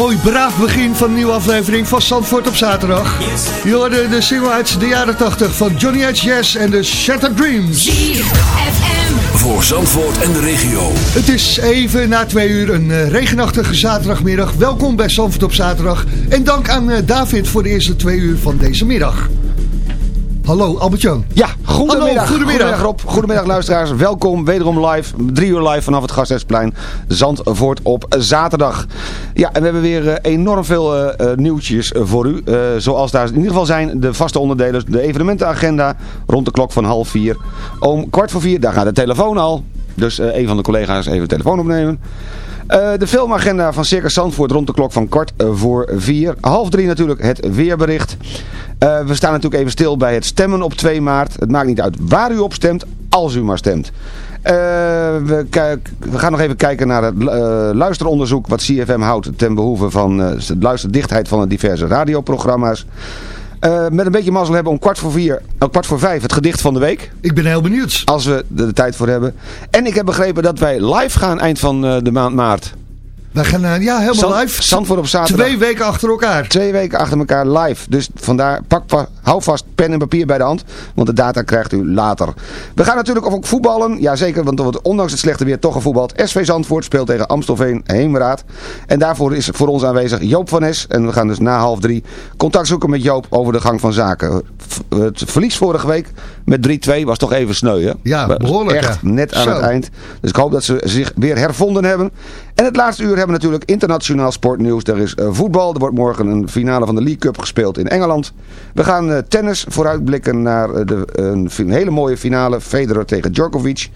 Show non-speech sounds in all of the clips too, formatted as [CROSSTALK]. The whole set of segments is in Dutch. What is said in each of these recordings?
Mooi braaf begin van een nieuwe aflevering van Zandvoort op zaterdag. Je hoorde de single uit de jaren 80 van Johnny H. Jazz en de Shattered Dreams. Voor Zandvoort en de regio. Het is even na twee uur een eh, regenachtige zaterdagmiddag. Welkom bij Zandvoort op zaterdag. En dank aan eh, David voor de eerste twee uur van deze middag. Hallo Albert-Jan. Ja, goedemiddag. Hallo, goedemiddag. Rob. Goedemiddag luisteraars. Welkom wederom live. Drie uur live vanaf het Gasthuisplein. Zandvoort op zaterdag. Ja, en we hebben weer eh, enorm veel eh, eh, nieuwtjes voor u. Zoals daar in ieder geval zijn de vaste onderdelen. De evenementenagenda rond de klok van half vier. Om kwart voor vier, daar gaat de telefoon al. Dus een van de collega's even de telefoon opnemen. Eh, de filmagenda van Circus Zandvoort rond de klok van kwart eh, voor vier. Half drie natuurlijk het weerbericht. Eh, we staan natuurlijk even stil bij het stemmen op 2 maart. Het maakt niet uit waar u op stemt, als u maar stemt. We, we gaan nog even kijken naar het luisteronderzoek wat CFM houdt ten behoeve van de luisterdichtheid van de diverse radioprogramma's. Eh, met een beetje mazzel hebben we om kwart voor vier, oh, kwart voor vijf het gedicht van de week. Ik ben heel benieuwd. Als we er de tijd voor hebben. En ik heb begrepen dat wij live gaan eind van eh, de maand maart. Wij gaan ja, helemaal Zand- live. Zandvoort op zaterdag. Twee weken achter elkaar. Twee weken achter elkaar live. Dus vandaar, pak, pa- hou vast pen en papier bij de hand, want de data krijgt u later. We gaan natuurlijk ook voetballen. Jazeker, want er wordt ondanks het slechte weer toch gevoetbald. SV Zandvoort speelt tegen Amstelveen Heemraad. En daarvoor is voor ons aanwezig Joop van Nes. En we gaan dus na half drie contact zoeken met Joop over de gang van zaken. Het verlies vorige week met 3-2 was toch even sneu, hè? Ja, behoorlijk, Echt ja. net aan Zo. het eind. Dus ik hoop dat ze zich weer hervonden hebben. En het laatste uur hebben we natuurlijk internationaal sportnieuws. Er is eh, voetbal. Er wordt morgen een finale van de League Cup gespeeld in Engeland. We gaan eh, tennis vooruitblikken naar eh, de, een, hele mooie finale. Federer tegen Djokovic.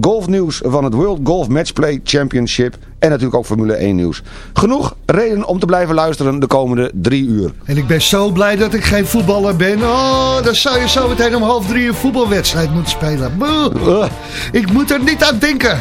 Golfnieuws van het World Golf Matchplay Championship. En natuurlijk ook Formule 1 nieuws. Genoeg reden om te blijven luisteren de komende drie uur. En ik ben zo blij dat ik geen voetballer ben. Oh, dan zou je zo meteen om half drie een voetbalwedstrijd moeten spelen. Boe. Ik moet er niet aan denken.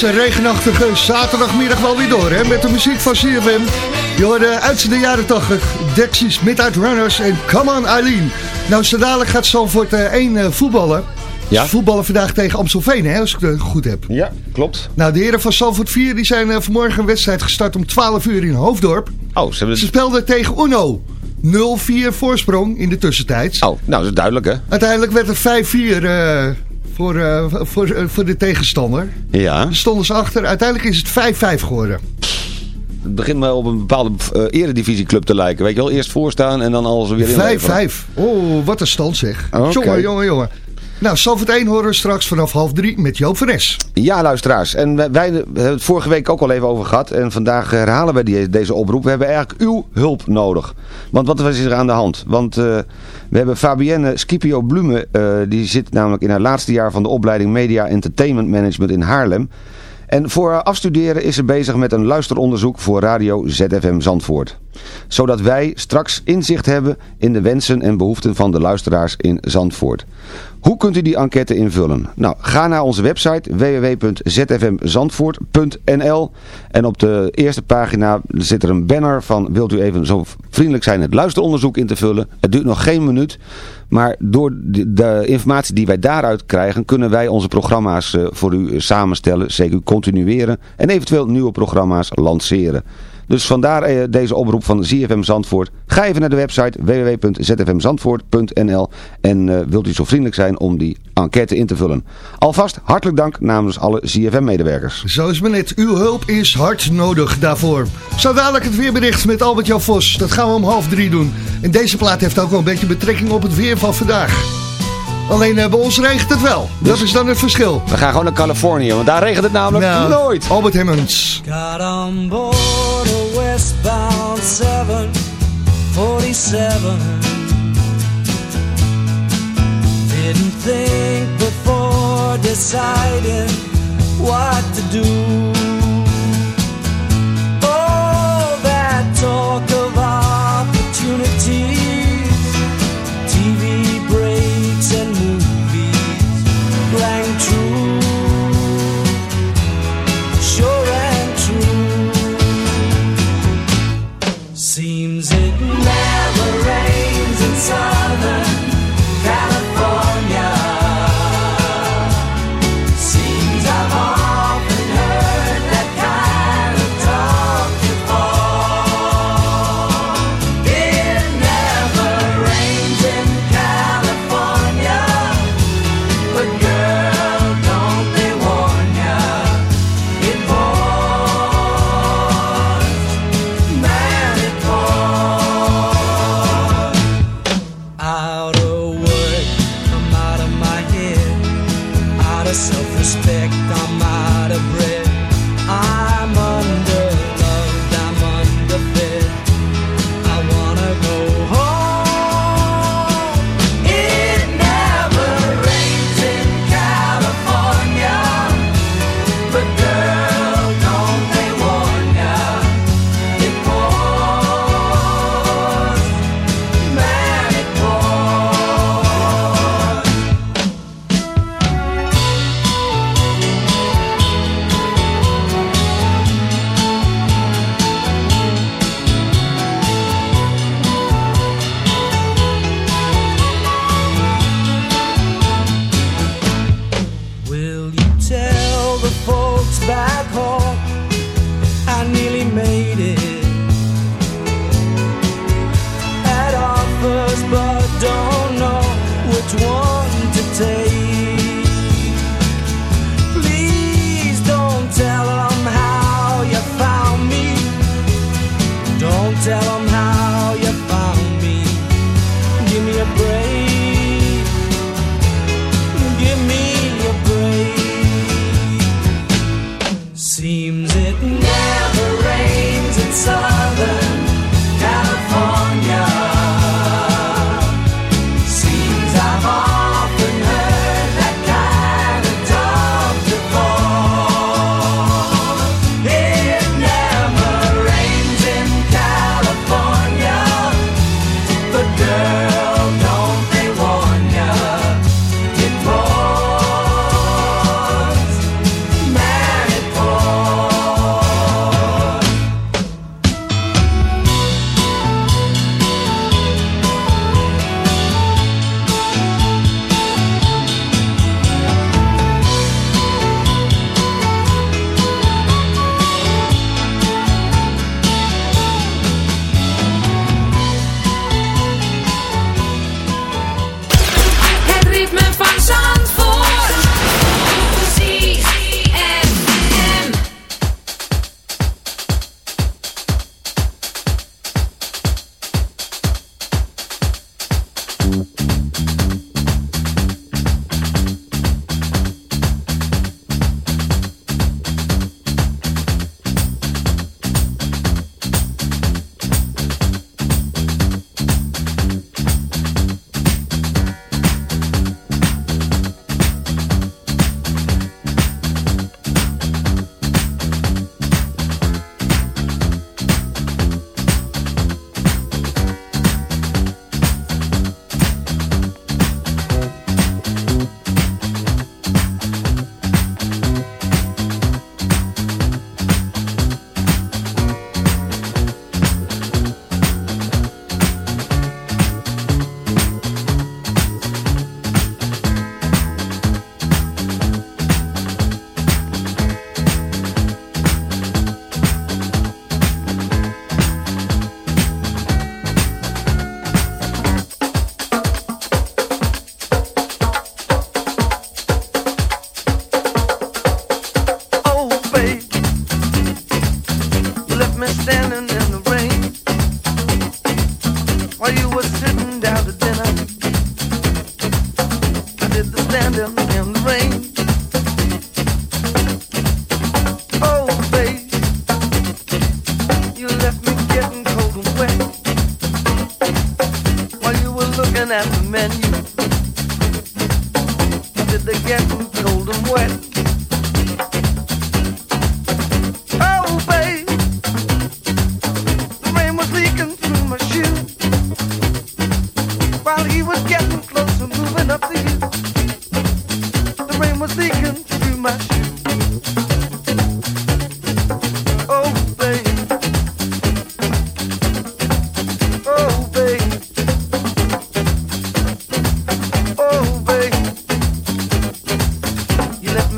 Deze regenachtige zaterdagmiddag wel weer door, hè? Met de muziek van CFM. Je hoorde uit de jaren 80, Dexys Midnight Runners en Come On Eileen. Nou, zo dadelijk gaat Zandvoort eh, één eh, voetballen. Ja. Voetballen vandaag tegen Amstelveen, hè, als ik het goed heb. Ja, klopt. Nou, de heren van Zandvoort 4 die zijn eh, vanmorgen een wedstrijd gestart om 12 uur in Hoofddorp. Oh, ze hebben... Ze speelden tegen Uno. 0-4 voorsprong in de tussentijd. Oh, nou, dat is duidelijk, hè? Uiteindelijk werd het 5-4 eh, voor, eh, voor, eh, voor de tegenstander. Ja. Daar stonden ze achter. Uiteindelijk is het 5-5 geworden. Het begint maar op een bepaalde eh, eredivisieclub te lijken. Weet je wel, eerst voorstaan en dan alles weer inleveren. 5-5. Oh, wat een stand zeg. Jongen, jongen, jongen. Nou, Salford 1 horen we straks vanaf half drie met Joop van Es. Ja, luisteraars. En wij, hebben het vorige week ook al even over gehad. En vandaag herhalen wij die, deze oproep. We hebben eigenlijk uw hulp nodig. Want wat is er aan de hand? Want eh, we hebben Fabienne Scipio Blume. eh, die zit namelijk in haar laatste jaar van de opleiding Media Entertainment Management in Haarlem. En voor afstuderen is ze bezig met een luisteronderzoek voor Radio ZFM Zandvoort. Zodat wij straks inzicht hebben in de wensen en behoeften van de luisteraars in Zandvoort. Hoe kunt u die enquête invullen? Nou, ga naar onze website www.zfmzandvoort.nl En op de eerste pagina zit er een banner van wilt u even zo vriendelijk zijn het luisteronderzoek in te vullen. Het duurt nog geen minuut. Maar door de, informatie die wij daaruit krijgen kunnen wij onze programma's eh, voor u eh, samenstellen, CQ continueren en eventueel nieuwe programma's lanceren. Dus vandaar eh, deze oproep van ZFM Zandvoort. Ga even naar de website www.zfmzandvoort.nl en eh, wilt u zo vriendelijk zijn om die enquête in te vullen. Alvast hartelijk dank namens alle ZFM-medewerkers. Zo is net. Uw hulp is hard nodig daarvoor. Zo dadelijk het weerbericht met Albert-Jan Vos. Dat gaan we om half drie doen. En deze plaat heeft ook wel een beetje betrekking op het weer van vandaag. Alleen eh, bij ons regent het wel. Dat is dan het verschil. We gaan gewoon naar Californië, want daar regent het namelijk Nou, nooit. Albert Hemmens. Got on board a westbound 747. Didn't think before deciding what to do. Oh, that talk tell the folks back home I nearly made it.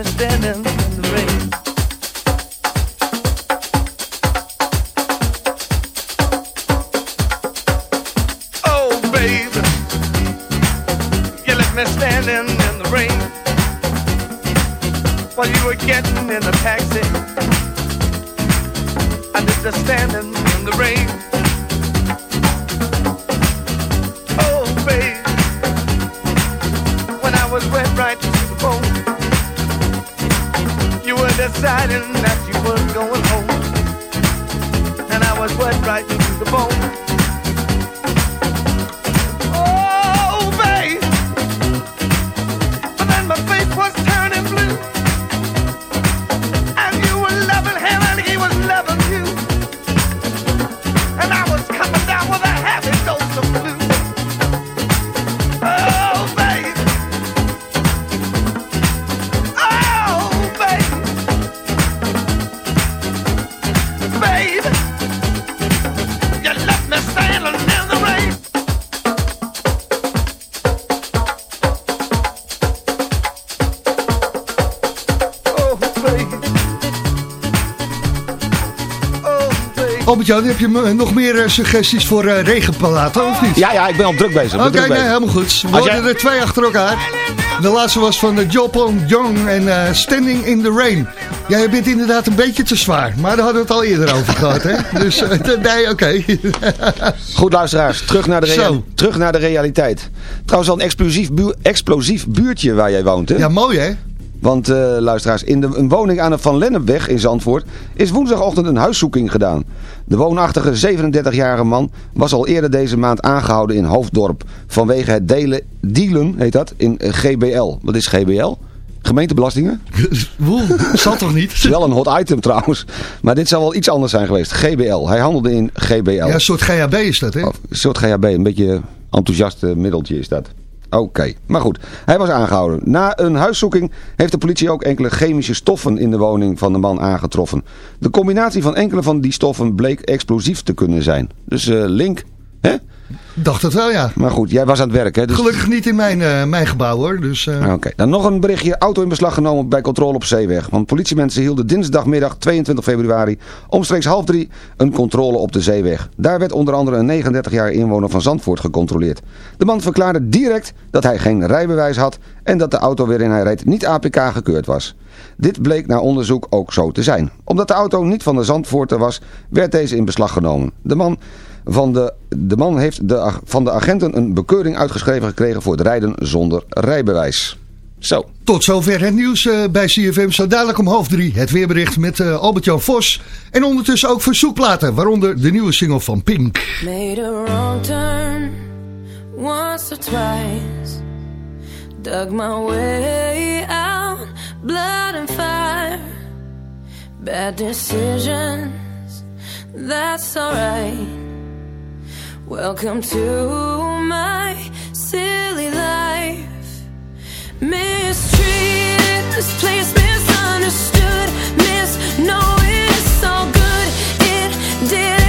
You standing in the rain. Oh, babe. You left me standing in the rain while you were getting in the taxi. I did the standing in the rain. Deciding that you were going home. And I was wet right to the bone. Albert-Jan, heb je me- nog meer eh, suggesties voor eh, regenplaten, of niet? Ja, ja, ik ben al druk bezig. Oké, nee, helemaal goed. We jij- er twee achter elkaar. De laatste was van de Jopon Young en eh, Standing in the Rain. Ja, je bent inderdaad een beetje te zwaar. Maar daar hadden we het al eerder over gehad, hè? [LAUGHS] Dus, eh, nee, oké. [LAUGHS] Goed luisteraars, terug naar, de terug naar de realiteit. Trouwens wel een explosief, bu- explosief buurtje waar jij woont, hè? Ja, mooi, hè? Want eh, luisteraars, in de, een woning aan de Van Lennepweg in Zandvoort is woensdagochtend een huiszoeking gedaan. De woonachtige 37-jarige man was al eerder deze maand aangehouden in Hoofddorp vanwege het delen, dealen, heet dat, in GBL. Wat is GBL? Gemeentebelastingen? [LAUGHS] Woel, zal toch niet? is wel een hot item trouwens. Maar dit zou wel iets anders zijn geweest. GBL. Hij handelde in GBL. Ja, een soort GHB is dat, hè? Of een soort GHB, een beetje enthousiast eh, middeltje is dat. Oké, maar goed. Hij was aangehouden. Na een huiszoeking heeft de politie ook enkele chemische stoffen in de woning van de man aangetroffen. De combinatie van enkele van die stoffen bleek explosief te kunnen zijn. Dus eh, link, hè? Dacht het wel, ja. Maar goed, jij was aan het werk, hè? Dus... Gelukkig niet in mijn, eh, mijn gebouw, hoor. Dus, eh, Oké, dan nog een berichtje. Auto in beslag genomen bij controle op zeeweg. Want politiemensen hielden dinsdagmiddag 22 februari omstreeks half drie een controle op de zeeweg. Daar werd onder andere een 39-jarige inwoner van Zandvoort gecontroleerd. De man verklaarde direct dat hij geen rijbewijs had en dat de auto waarin hij reed niet APK gekeurd was. Dit bleek na onderzoek ook zo te zijn. Omdat de auto niet van de Zandvoorter was, werd deze in beslag genomen. De man, van de, de man heeft de, van de agenten een bekeuring uitgeschreven gekregen voor het rijden zonder rijbewijs. Zo. Tot zover het nieuws eh, bij CFM. Zo dadelijk om half drie het weerbericht met eh, Albert-Jan Vos. En ondertussen ook verzoekplaten, waaronder de nieuwe single van Pink. Made a wrong turn once or twice. Dug my way out, blood and fire. Bad decisions, that's alright. Welcome to my silly life. Mistreated, misplaced, misunderstood, misknowing it's all good. It didn't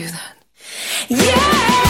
do that. Yeah!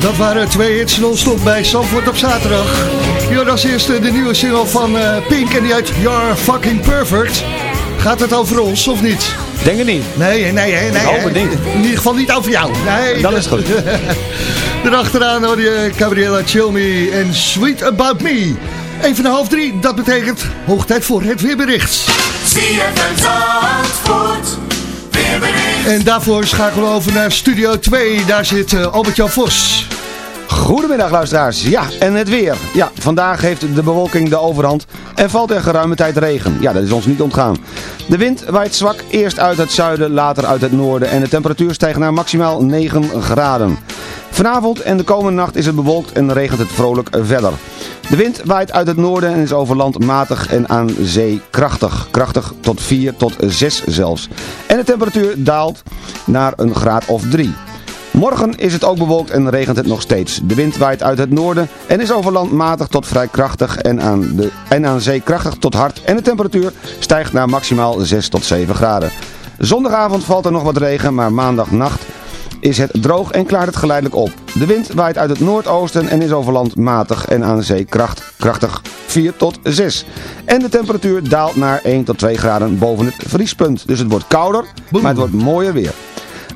Dat waren twee hits non-stop bij Zandvoort op zaterdag. Hier als eerste de nieuwe single van eh, Pink en die uit You're Fucking Perfect. Gaat het over ons of niet? Denk het niet. Nee, nee, nee. nee Ik hoop het hè. niet. In ieder geval niet over jou. Nee, Dan is het goed. [LAUGHS] Erachteraan hoor je Gabriella Chill Me en Sweet About Me. Even na half drie, dat betekent hoog tijd voor het weerbericht. ZFM Zandvoort, weerbericht. En daarvoor schakelen we over naar Studio 2. Daar zit eh, Albert-Jan Vos. Goedemiddag luisteraars. Ja, en het weer. Ja, vandaag heeft de bewolking de overhand en valt er geruime tijd regen. Ja, dat is ons niet ontgaan. De wind waait zwak, eerst uit het zuiden, later uit het noorden en de temperatuur stijgt naar maximaal 9 graden. Vanavond en de komende nacht is het bewolkt en regent het vrolijk verder. De wind waait uit het noorden en is over land matig en aan zee krachtig. Krachtig tot 4 tot 6 zelfs. En de temperatuur daalt naar een graad of 3. Morgen is het ook bewolkt en regent het nog steeds. De wind waait uit het noorden en is over land matig tot vrij krachtig en aan, de, en aan zee krachtig tot hard. En de temperatuur stijgt naar maximaal 6 tot 7 graden. Zondagavond valt er nog wat regen, maar maandagnacht is het droog en klaart het geleidelijk op. De wind waait uit het noordoosten en is over land matig en aan zee kracht, krachtig 4 tot 6. En de temperatuur daalt naar 1 tot 2 graden boven het vriespunt. Dus het wordt kouder, maar het wordt mooier weer.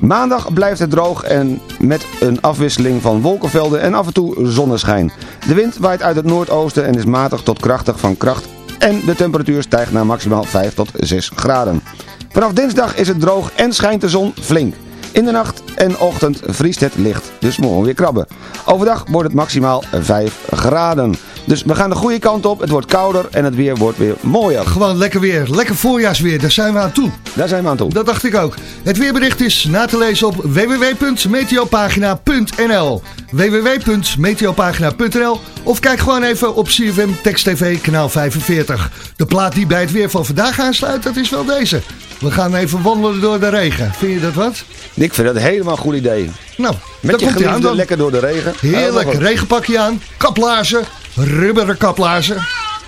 Maandag blijft het droog en met een afwisseling van wolkenvelden en af en toe zonneschijn. De wind waait uit het noordoosten en is matig tot krachtig van kracht en de temperatuur stijgt naar maximaal 5 tot 6 graden. Vanaf dinsdag is het droog en schijnt de zon flink. In de nacht en ochtend vriest het licht, dus morgen weer krabben. Overdag wordt het maximaal 5 graden. Dus we gaan de goede kant op, het wordt kouder en het weer wordt weer mooier. Gewoon lekker weer, lekker voorjaarsweer, daar zijn we aan toe. Daar zijn we aan toe. Dat dacht ik ook. Het weerbericht is na te lezen op www.meteopagina.nl www.meteopagina.nl Of kijk gewoon even op CFM Text TV kanaal 45. De plaat die bij het weer van vandaag aansluit, dat is wel deze. We gaan even wandelen door de regen. Vind je dat wat? Ik vind dat helemaal een goed idee. Nou, Met je geliefde lekker door de regen. Heerlijk, regenpakje aan, kaplaarzen, rubberen kaplaarzen.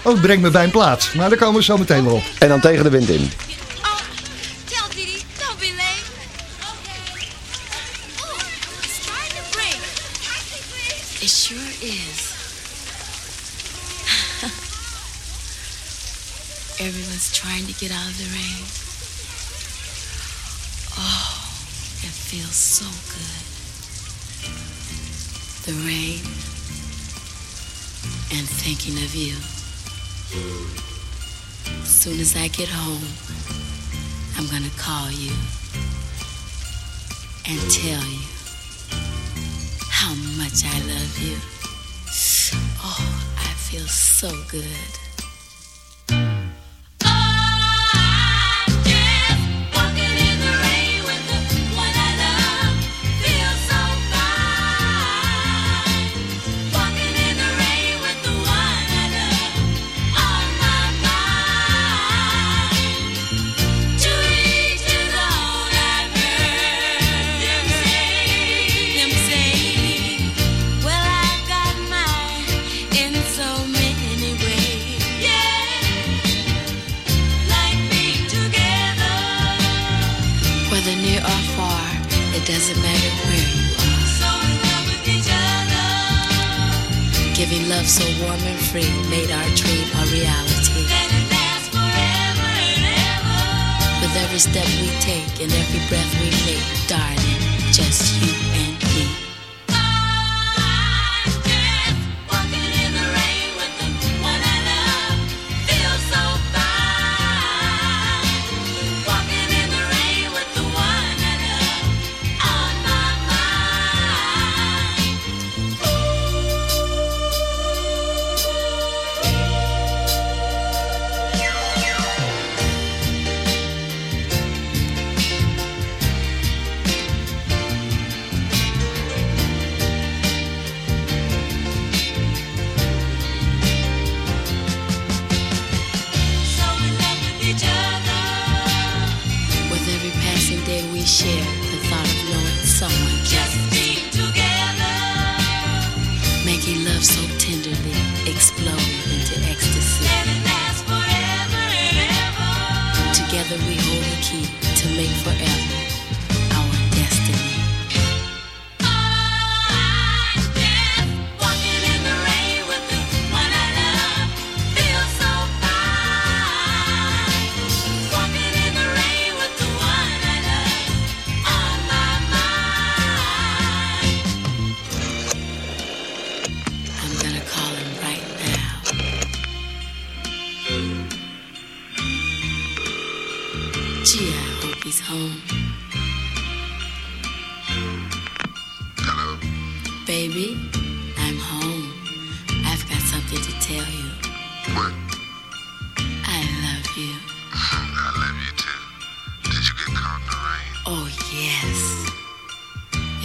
Oh, het brengt me bij een plaats. Maar daar komen we zo meteen wel op. En dan tegen de wind in. Tell Didi, don't be late. Okay. Oh, it's starting to break. It sure is. [LAUGHS] Everyone's trying to get out of the rain. Oh, it feels so good. The rain and thinking of you. As soon as I get home, I'm gonna call you and tell you how much I love you. Oh, I feel so good. Whether near or far, it doesn't matter where you are. So in love with each other. Giving love so warm and free made our dream a reality. Let it last forever and ever. With every step we take and every breath we make, darling, just you Something to tell you. What? I love you. I love you too. Did you get caught in the rain? Oh, yes.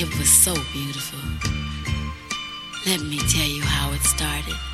It was so beautiful. Let me tell you how it started.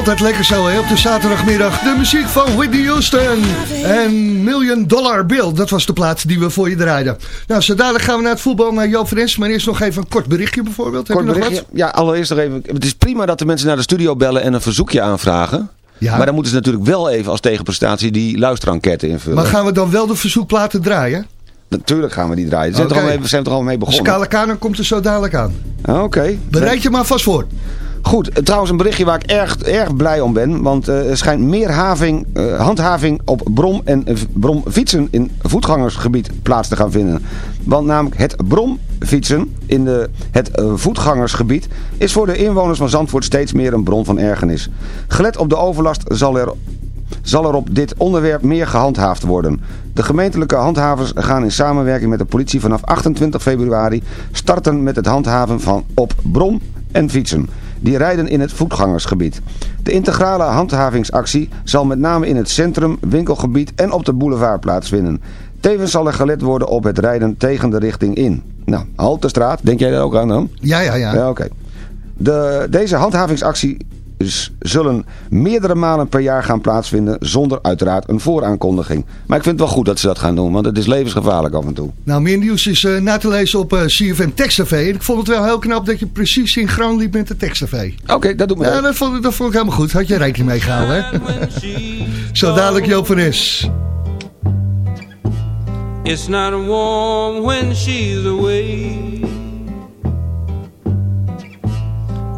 Altijd lekker zo hè, op de zaterdagmiddag. De muziek van Whitney Houston en Million Dollar Bill. Dat was de plaat die we voor je draaiden. Nou, zo dadelijk gaan we naar het voetbal, naar Joop Frens. Maar eerst nog even een kort berichtje bijvoorbeeld. Heb Kort je nog berichtje. wat? Ja, allereerst nog even. Het is prima dat de mensen naar de studio bellen en een verzoekje aanvragen. Ja. Maar dan moeten ze natuurlijk wel even als tegenprestatie die luisterenquête invullen. Maar gaan we dan wel de verzoekplaten draaien? Natuurlijk gaan we die draaien. We zijn, er al mee, zijn er al mee begonnen. Scala Kaner komt er zo dadelijk aan. Oké. Bereid je maar vast voor. Goed, eh, trouwens een berichtje waar ik erg, erg blij om ben. Want eh, er schijnt meer eh, handhaving op brom- en bromfietsen in voetgangersgebied plaats te gaan vinden. Want namelijk het bromfietsen in de, het voetgangersgebied is voor de inwoners van Zandvoort steeds meer een bron van ergernis. Gelet op de overlast zal er zal er op dit onderwerp meer gehandhaafd worden. De gemeentelijke handhavers gaan in samenwerking met de politie vanaf 28 februari starten met het handhaven van op bron en fietsen. Die rijden in het voetgangersgebied. De integrale handhavingsactie zal met name in het centrum, winkelgebied en op de boulevard plaatsvinden. Tevens zal er gelet worden op het rijden tegen de richting in. Nou, Haltestraat, denk jij daar ook aan dan? Ja, ja, ja. Ja, oké. De, deze handhavingsactie zullen meerdere malen per jaar gaan plaatsvinden zonder uiteraard een vooraankondiging. Maar ik vind het wel goed dat ze dat gaan doen, want het is levensgevaarlijk af en toe. Nou, meer nieuws is eh, na te lezen op eh, CFM Text TV. En ik vond het wel heel knap dat je precies synchroon liep met de Text TV. Oké, dat doet me Ja, dat vond, ik- dat vond ik helemaal goed. Had je rekening mee gehouden, hè? Zo dadelijk Joop van Es. It's not warm when she's away.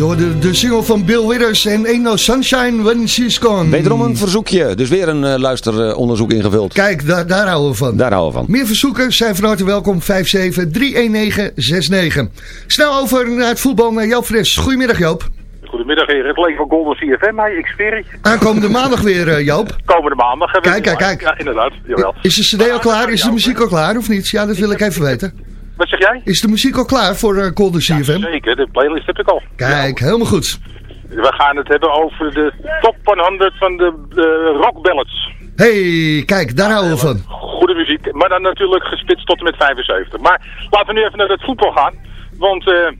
Hoorde de single van Bill Withers en Ain't No Sunshine When She's Gone. Wederom een verzoekje, dus weer een eh, luisteronderzoek ingevuld. Kijk, daar, daar houden we van. Daar houden we van. Meer verzoeken zijn van harte welkom. 5731969. Snel over naar het voetbal naar Joop Fris. Goedemiddag Joop. Goedemiddag heren, het leek van Golden CFM, hey, ik zweer het. Aankomende maandag weer eh, Joop. Komende maandag hebben we Kijk, kijk, kijk. Ja, inderdaad, jawel. Is de cd al klaar? Is de muziek al klaar of niet? Ja, dat wil ik even weten. Wat zeg jij? Is de muziek al klaar voor uh, Golden CFM? Zeker, de playlist heb ik al. Kijk, helemaal goed. We gaan het hebben over de top 100 van de eh, rock ballads. hey, kijk, daar houden we van. Goede muziek, maar dan natuurlijk gespitst tot en met 75. Maar laten we nu even naar het voetbal gaan. Want eh,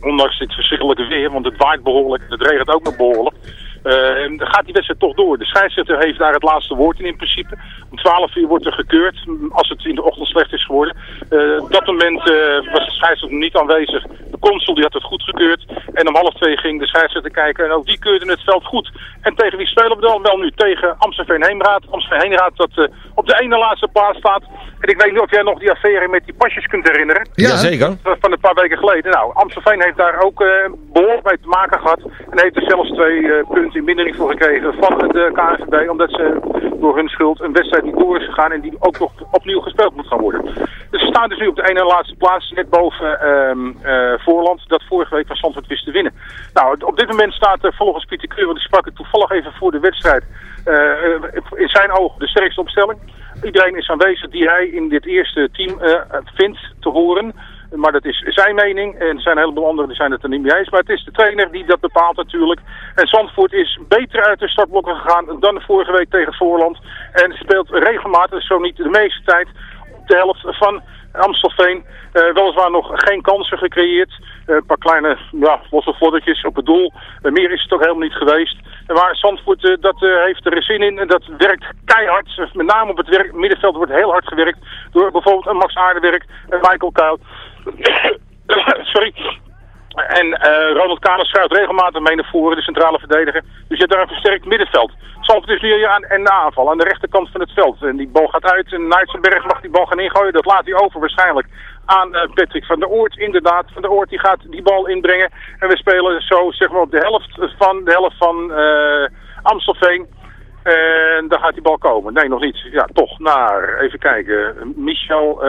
ondanks dit verschrikkelijke weer, want het waait behoorlijk, het regent ook nog behoorlijk. Eh, gaat die wedstrijd toch door. De scheidsrechter heeft daar het laatste woord in in principe. Om 12 uur wordt er gekeurd, als het in de ochtend slecht is geworden. Eh, op dat moment eh, was de scheidsrechter niet aanwezig. De consul die had het goed gekeurd. En om half twee ging de scheidsrechter kijken. En ook die keurde het veld goed. En tegen wie spelen we dan? Wel nu tegen Amstelveen Heemraad. Amstelveen Heemraad dat eh, op de ene laatste plaats staat. En ik weet niet of jij nog die affaire met die pasjes kunt herinneren. Ja. Jazeker. Van een paar weken geleden. Nou, Amstelveen heeft daar ook eh, behoorlijk mee te maken gehad. En heeft er zelfs twee eh, punten in mindering voor gekregen van de KNVB. Omdat ze door hun schuld een wedstrijd niet door is gegaan. En die ook nog opnieuw gespeeld moet gaan worden. Dus ze staan dus nu op de ene laatste plaats. Net boven ehm, eh, Voorland. Dat vorige week van Zandvoort wist te winnen. Nou, op dit moment staat volgens Pieter Keur. Want die sprak het toevallig even voor de wedstrijd. eh, in zijn ogen de sterkste opstelling. Iedereen is aanwezig die hij in dit eerste team eh, vindt te horen. Maar dat is zijn mening. En er zijn een heleboel anderen die zijn het er niet mee eens. Maar het is de trainer die dat bepaalt natuurlijk. En Zandvoort is beter uit de startblokken gegaan dan vorige week tegen Voorland. En speelt regelmatig, zo niet de meeste tijd, op de helft van Amstelveen. Eh, weliswaar nog geen kansen gecreëerd. Eh, een paar kleine ja, losse op het doel. Eh, meer is het ook helemaal niet geweest. Maar Zandvoort dat, heeft er zin in en dat werkt keihard. Met name op het werk, middenveld wordt heel hard gewerkt. Door bijvoorbeeld Max Aardewerk en Michael Kuil. [COUGHS] Sorry. En eh, Ronald Kamer schuift regelmatig mee naar voren, de centrale verdediger. Dus je hebt daar een versterkt middenveld. Zandvoort is nu aan en de aanval aan de rechterkant van het veld. En die bal gaat uit en Nijtsenberg mag die bal gaan ingooien. Dat laat hij over waarschijnlijk aan eh, Patrick van der Oort. Inderdaad, van der Oort die gaat die bal inbrengen. En we spelen zo zeg maar op de helft van, de helft van eh, Amstelveen. En daar gaat die bal komen. Nee, nog niet. Ja, toch naar, even kijken, Michel...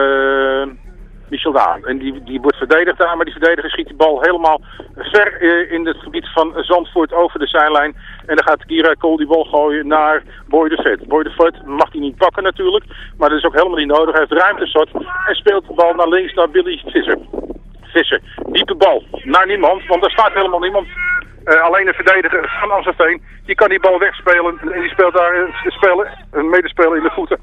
Michel. En die, die wordt verdedigd daar, maar die verdediger schiet die bal helemaal ver eh, in het gebied van Zandvoort over de zijlijn. En dan gaat Kira Kool die bal gooien naar Boy de Vet. Boy de Vet mag hij niet pakken natuurlijk, maar dat is ook helemaal niet nodig. Hij heeft ruimte zat en speelt de bal naar links naar Billy Visser. Visser, diepe bal naar niemand, want daar staat helemaal niemand. Eh, alleen een verdediger van Amstelveen, die kan die bal wegspelen en die speelt daar een, speler, een medespeler in de voeten.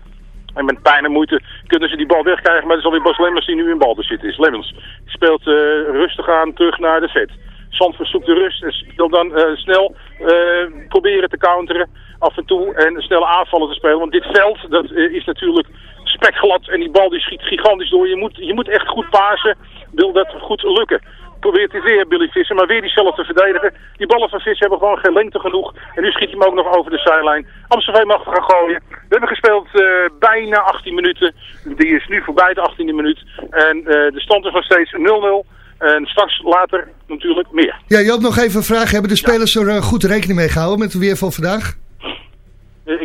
En met pijn en moeite kunnen ze die bal wegkrijgen. Maar het is alweer Bas Lemmers die nu in balbezit is. Lemmens speelt eh, rustig aan terug naar de vet. Zandvoort zoekt de rust en wil dan eh, snel eh, proberen te counteren af en toe. En snelle aanvallen te spelen. Want dit veld dat, is natuurlijk spekglad. En die bal die schiet gigantisch door. Je moet, je moet echt goed pasen. Wil dat goed lukken probeert hij weer Billy Visser, maar weer diezelfde verdediger. Die ballen van Visser hebben gewoon geen lengte genoeg. En nu schiet hij hem ook nog over de zijlijn. Amsterdam mag gaan gooien. We hebben gespeeld eh, bijna 18 minuten. Die is nu voorbij de 18e minuut. En eh, de stand is nog steeds 0-0. En straks later natuurlijk meer. Ja, je had nog even een vraag. Hebben de spelers er eh, goed rekening mee gehouden met het weer van vandaag?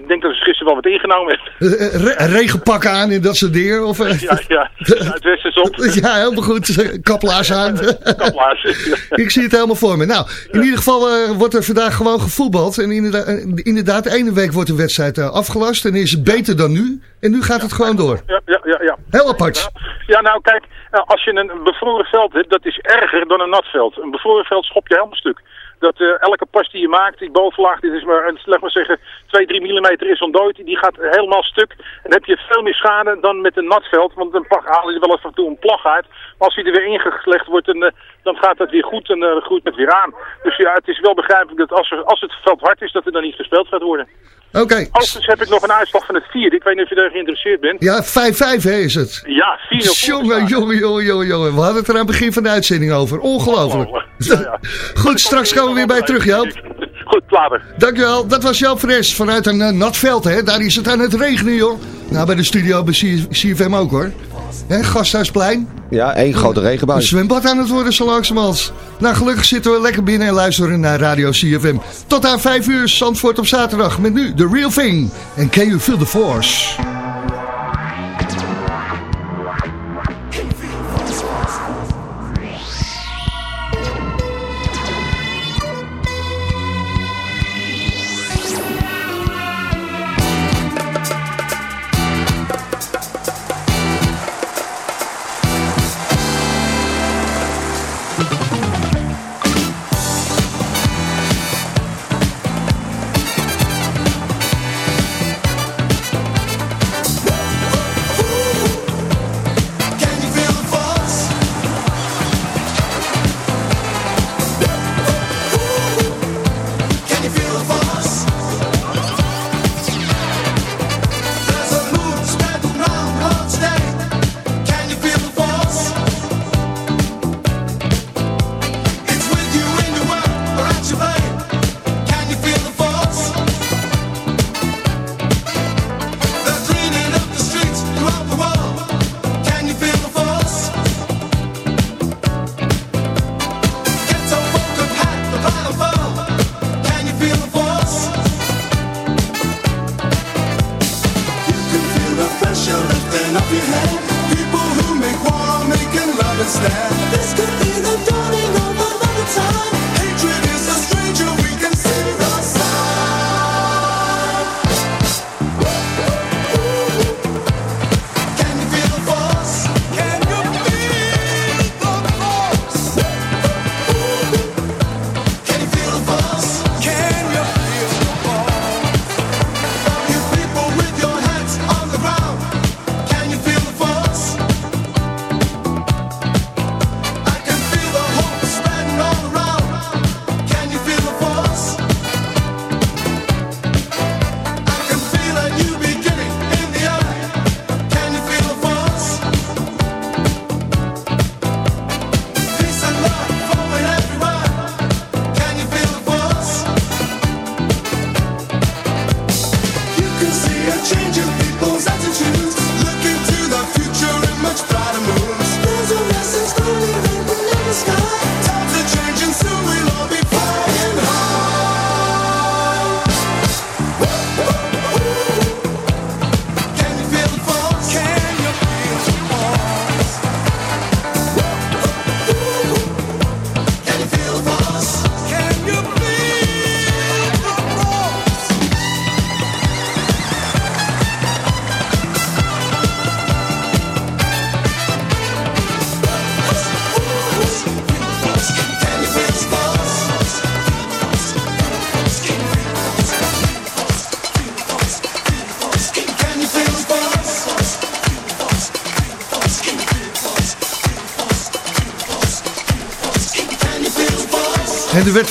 Eh, Ik denk dat ze gisteren wel wat ingenomen hebben. Eh, eh, re- regenpakken aan en dat soort dingen? Of, eh, Ja, ja. Het westen op. [LAUGHS] ja, helemaal goed. Kaplaars aan. [LAUGHS] Kaplaars. [LAUGHS] Ik zie het helemaal voor me. Nou, in ieder geval eh, wordt er vandaag gewoon gevoetbald. En inderdaad, eh, inderdaad, de ene week wordt de wedstrijd eh, afgelast. En is het beter dan nu. En nu gaat het gewoon door. Ja, ja, ja. ja. Heel apart. Ja, nou kijk, eh, als je een bevroren veld hebt, dat is erger dan een nat veld. Een bevroren veld schop je helemaal stuk. Dat eh, elke pas die je maakt, die bovenlaag, dit is maar, een, leg maar zeggen, 2, 3 millimeter is ontdooid, die gaat helemaal stuk. En dan heb je veel meer schade dan met een nat veld, want pak- haal je wel eens en toe een plag uit. Maar als die er weer ingelegd wordt, dan, eh, dan gaat dat weer goed en eh, groeit het weer aan. Dus ja, het is wel begrijpelijk dat als, er, als het veld hard is, dat er dan niet gespeeld gaat worden. Oké. Overigens heb ik nog een uitslag van het vierde. Ik weet niet of je daar geïnteresseerd bent. Ja, 5-5 hè, is het. Ja, 4-0 Jongen, jongen, jongen, jongen, jongen. We hadden het er aan het begin van de uitzending over. Ongelooflijk. [LAUGHS] Goed, straks komen we weer bij je terug, Joop. Goed, later. Dankjewel. Dat was Joop Fres vanuit een eh, nat veld, hè. Daar is het aan het regenen, joh. Nou, bij de studio bij CFM ook, hoor. Hè, Gasthuisplein. Ja, één grote regenbui. Een zwembad aan het worden zo langzamerhand. Nou, gelukkig zitten we lekker binnen en luisteren naar Radio CFM. Tot aan 5 uur, Zandvoort op zaterdag. Met nu The Real Thing. En Can You Feel the Force?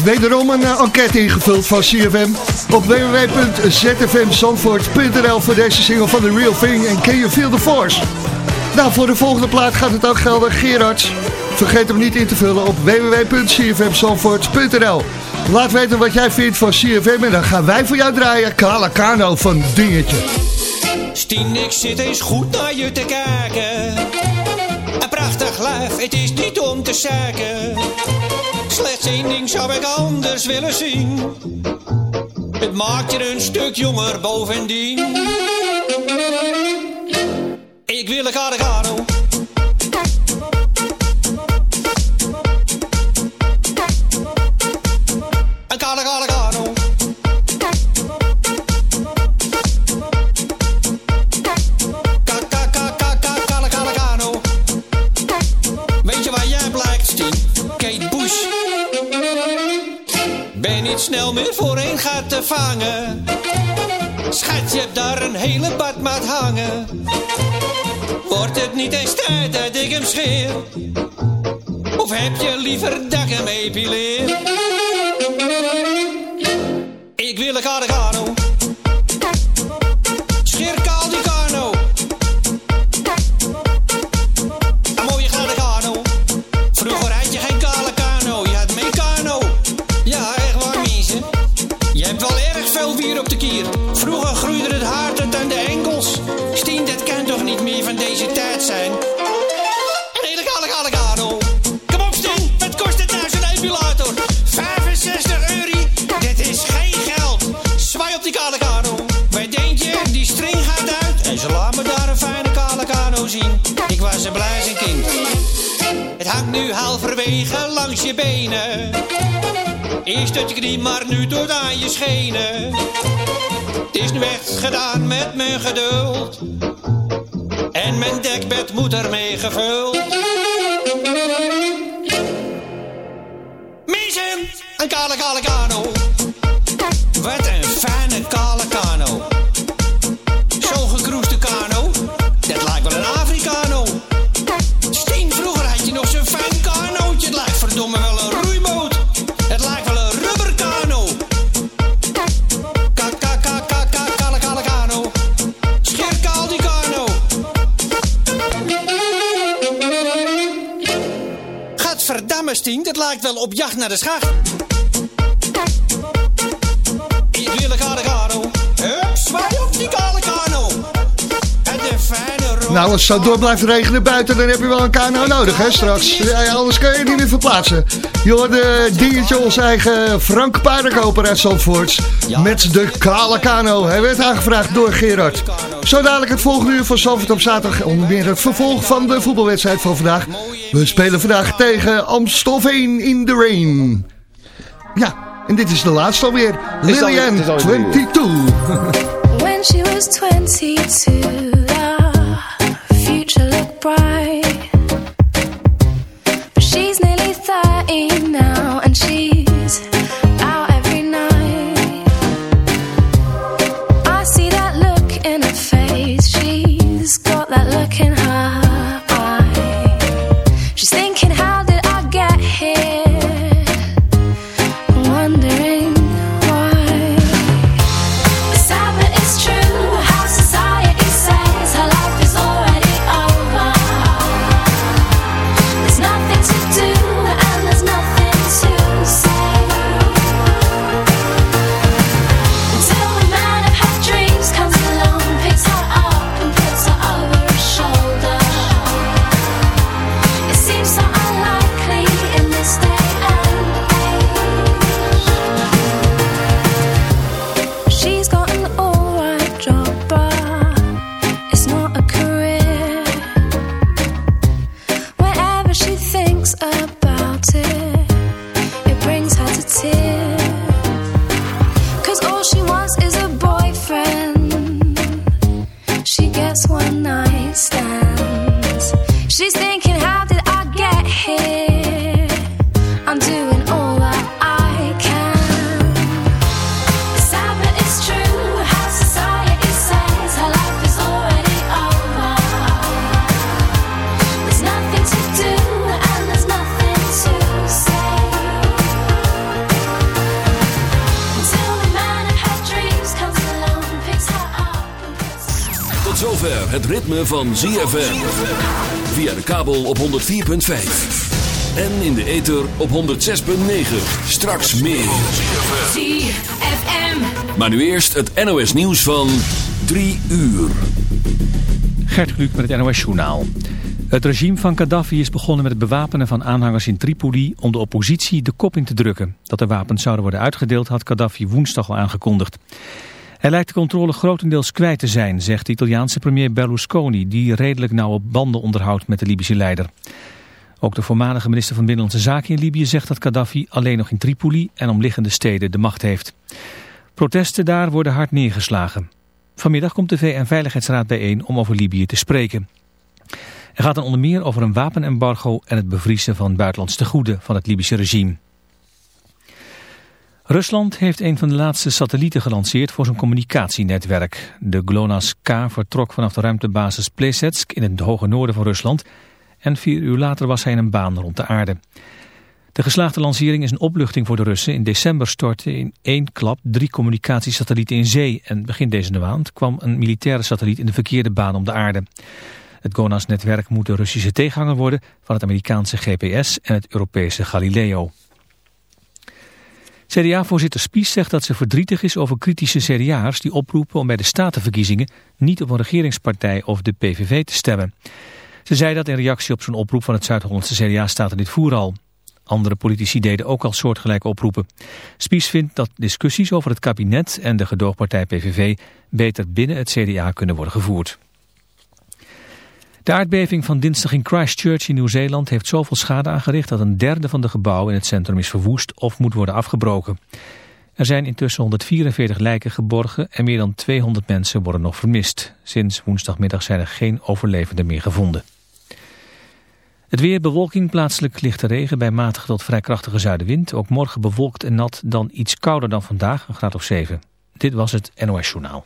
Wederom een eh, enquête ingevuld van CFM op www.zfmzandvoort.nl voor deze single van The Real Thing en Can You Feel The Force. Nou, voor de volgende plaat gaat het ook gelden. Gerard, vergeet hem niet in te vullen op www.cfmzandvoort.nl Laat weten wat jij vindt van CFM en dan gaan wij voor jou draaien. Kala Kano van Dingetje. Stien, ik zit eens goed naar je te kijken. Een prachtig lijf, het is niet om te zeiken. Slechts één ding zou ik anders willen zien. Het maakt je een stuk jonger bovendien. Ik wil een tijd dat ik hem scheer? Of heb je liever dat ik hem epileer? Ik wil een carregano. Eerst tot je knie, maar nu tot aan je schenen. Het is nu echt gedaan met mijn geduld. En mijn dekbed moet ermee gevuld. Mensen, een kale kale kano. Lijkt wel op jacht naar de schacht. Ik kano. Op die kale kano. Nou, als het zo door blijft regenen buiten, dan heb je wel een kano nodig, hè, straks. Anders kun je het niet verplaatsen. Je hoort de dingetje, ons eigen Frank Paardenkoper uit Zandvoort. Met de kale kano. Hij werd aangevraagd door Gerard. Zo dadelijk het volgende uur van Zandvoort op zaterdag. Onder meer het vervolg van de voetbalwedstrijd van vandaag. We spelen vandaag tegen Amstelveen in the rain. Ja, en dit is de laatste alweer. Alweer 22. When she was 22, the future looked bright. enough. Het ritme van ZFM. Via de kabel op 104.5. En in de ether op 106.9. Straks meer. ZFM. Maar nu eerst het NOS nieuws van 3 uur. Gert Kluk met het NOS Journaal. Het regime van Gaddafi is begonnen met het bewapenen van aanhangers in Tripoli om de oppositie de kop in te drukken. Dat de wapens zouden worden uitgedeeld had Gaddafi woensdag al aangekondigd. Hij lijkt de controle grotendeels kwijt te zijn, zegt de Italiaanse premier Berlusconi, die redelijk nauwe banden onderhoudt met de Libische leider. Ook de voormalige minister van Binnenlandse Zaken in Libië zegt dat Gaddafi alleen nog in Tripoli en omliggende steden de macht heeft. Protesten daar worden hard neergeslagen. Vanmiddag komt de VN-veiligheidsraad bijeen om over Libië te spreken. Er gaat dan onder meer over een wapenembargo en het bevriezen van buitenlands tegoeden van het Libische regime. Rusland heeft een van de laatste satellieten gelanceerd voor zijn communicatienetwerk. De GLONASS-K vertrok vanaf de ruimtebasis Plesetsk in het hoge noorden van Rusland en vier uur later was hij in een baan rond de aarde. De geslaagde lancering is een opluchting voor de Russen. In december stortten in één klap drie communicatiesatellieten in zee en begin deze maand kwam een militaire satelliet in de verkeerde baan om de aarde. Het GONASS-netwerk moet de Russische tegenhanger worden van het Amerikaanse GPS en het Europese Galileo. CDA-voorzitter Spies zegt dat ze verdrietig is over kritische CDA'ers die oproepen om bij de statenverkiezingen niet op een regeringspartij of de PVV te stemmen. Ze zei dat in reactie op zo'n oproep van het Zuid-Hollandse CDA-statenlid Voeral. Andere politici deden ook al soortgelijke oproepen. Spies vindt dat discussies over het kabinet en de gedoogpartij PVV beter binnen het CDA kunnen worden gevoerd. De aardbeving van dinsdag in Christchurch in Nieuw-Zeeland heeft zoveel schade aangericht dat een derde van de gebouwen in het centrum is verwoest of moet worden afgebroken. Er zijn intussen 144 lijken geborgen en meer dan 200 mensen worden nog vermist. Sinds woensdagmiddag zijn er geen overlevenden meer gevonden. Het weer bewolking, plaatselijk lichte regen bij matige tot vrij krachtige zuidenwind. Ook morgen bewolkt en nat, dan iets kouder dan vandaag, een graad of 7. Dit was het NOS Journaal.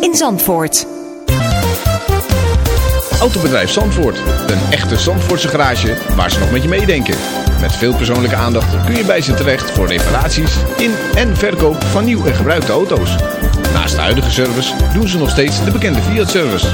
in Zandvoort. Autobedrijf Zandvoort. Een echte Zandvoortse garage waar ze nog met je meedenken. Met veel persoonlijke aandacht kun je bij ze terecht voor reparaties in en verkoop van nieuw en gebruikte auto's. Naast de huidige service doen ze nog steeds de bekende Fiat-service.